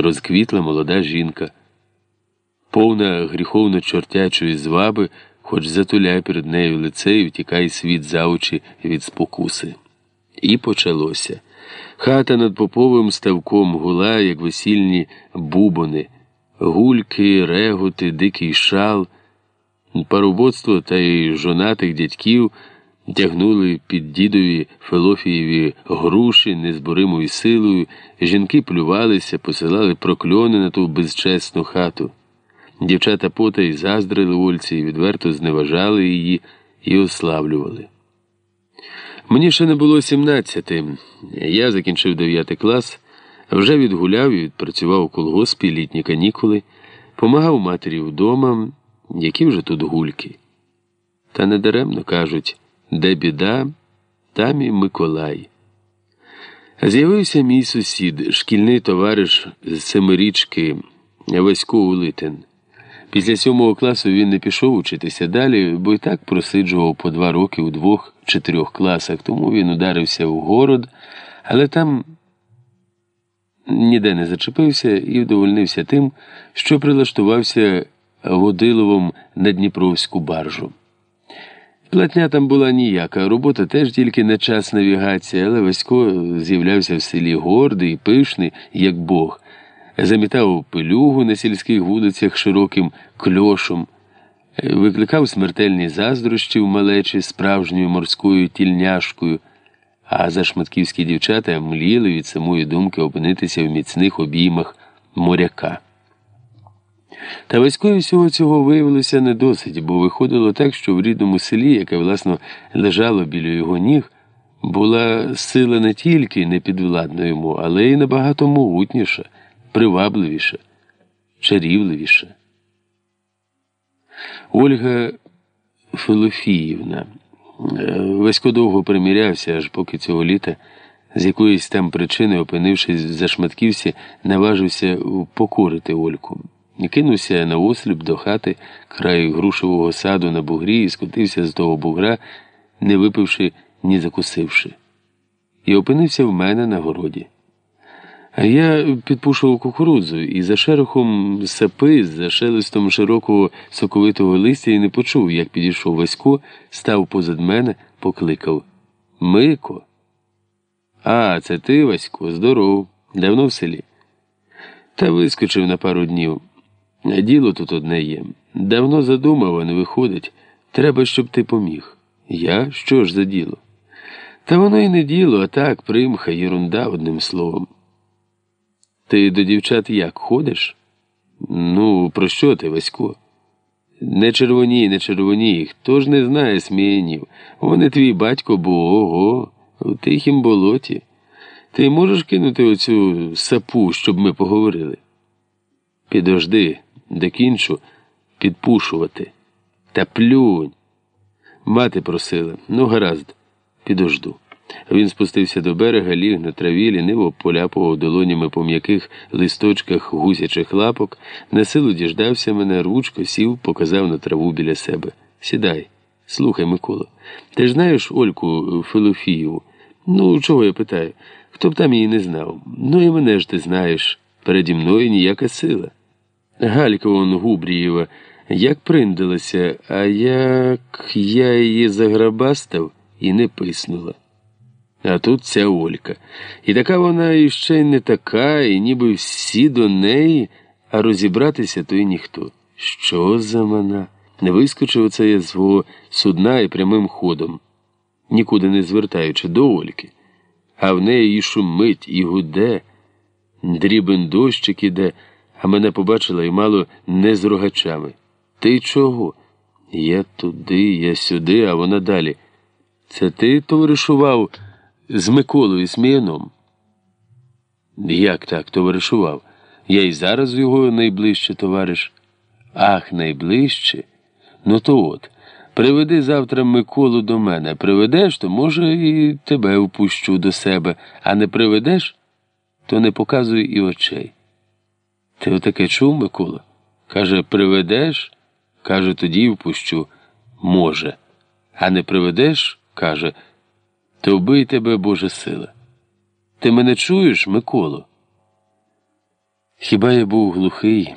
розквітла молода жінка, повна гріховно чортячої зваби, хоч затуляй перед нею лице і втікай світ за очі від спокуси. І почалося. Хата над поповим ставком гула, як весільні бубони, гульки, реготи, дикий шал, парубоцтво та й жонатих дядьків тягнули під дідові Фелофієві груші незборимою силою, жінки плювалися, посилали прокльони на ту безчесну хату. Дівчата пота й заздрили Ольці і відверто зневажали її і ославлювали. Мені ще не було сімнадцяти. Я закінчив дев'ятий клас, вже відгуляв і відпрацював у колгоспі літні канікули, помагав матері вдома, які вже тут гульки. Та недаремно кажуть, де біда, там і Миколай. З'явився мій сусід, шкільний товариш з семирічки Васько Улитин. Після сьомого класу він не пішов учитися далі, бо й так просиджував по два роки у двох чи трьох класах, тому він ударився в город, але там ніде не зачепився і вдовольнився тим, що прилаштувався Водиловом на Дніпровську баржу. Платня там була ніяка, робота теж тільки на час навігації, але Васько з'являвся в селі гордий і пишний, як Бог. Замітав пилюгу на сільських вулицях широким кльошом, викликав смертельні заздрощі в малечі справжньою морською тільняшкою, а зашматківські дівчата мліли від самої думки опинитися в міцних обіймах моряка. Та військові всього цього виявилося не досить, бо виходило так, що в рідному селі, яке, власно, лежало біля його ніг, була сила не тільки непідвладна йому, але й набагато могутніша привабливіше, чарівливіше. Ольга Филофіївна Васько довго примірявся, аж поки цього літа, з якоїсь там причини, опинившись за шматківці, наважився покорити Ольку. Кинувся на осліп до хати краю грушевого саду на бугрі і скотився з того бугра, не випивши ні закусивши, і опинився в мене на городі. А я підпушував кукурудзу і за шерохом сапи, за шелестом широкого соковитого листя і не почув, як підійшов Васько, став позад мене, покликав Мико. А, це ти, Васько, здоров, давно в селі. Та вискочив на пару днів. Діло тут одне є. Давно задумав, а не виходить. Треба, щоб ти поміг. Я? Що ж за діло? Та воно і не діло, а так, примха, єрунда, одним словом. Ти до дівчат як ходиш? Ну, про що ти, Васько? Не червоній, не червоній, хто ж не знає сміянів. Вони твій батько, бо ого, у тихім болоті. Ти можеш кинути оцю сапу, щоб ми поговорили? Підожди, докінчу підпушувати. Та плюнь. Мати просила, ну гаразд, підожду. Він спустився до берега, ліг на траві, ліниво поляпував долонями по м'яких листочках гусячих лапок, на силу діждався мене, ручко сів, показав на траву біля себе. Сідай, слухай, Микола. Ти ж знаєш Ольку Филофієву? Ну, чого я питаю? Хто б там її не знав? Ну і мене ж ти знаєш. Переді мною ніяка сила. Галька он Губрієва, як приндилася, а як я її заграбастав і не писнула. А тут ця Олька. І така вона іще й не така, і ніби всі до неї, а розібратися то й ніхто. Що за мана? Не вискочив оце я свого судна і прямим ходом, нікуди не звертаючи до Ольки. А в неї і шумить, і гуде, дрібен дощик іде, а мене побачила і мало не з рогачами. Ти чого? Я туди, я сюди, а вона далі. Це ти товаришував? з Миколою Сміяном. Як так товаришував? Я й зараз його найближче товариш. Ах, найближче? Ну то от. Приведи завтра Миколу до мене. Приведеш, то, може, і тебе впущу до себе, а не приведеш, то не показуй і очей. Ти отаке чув, Микола? Каже, приведеш, каже, тоді впущу. Може. А не приведеш, каже, то вбий тебе Божа сила. Ти мене чуєш, Миколо? Хіба я був глухий?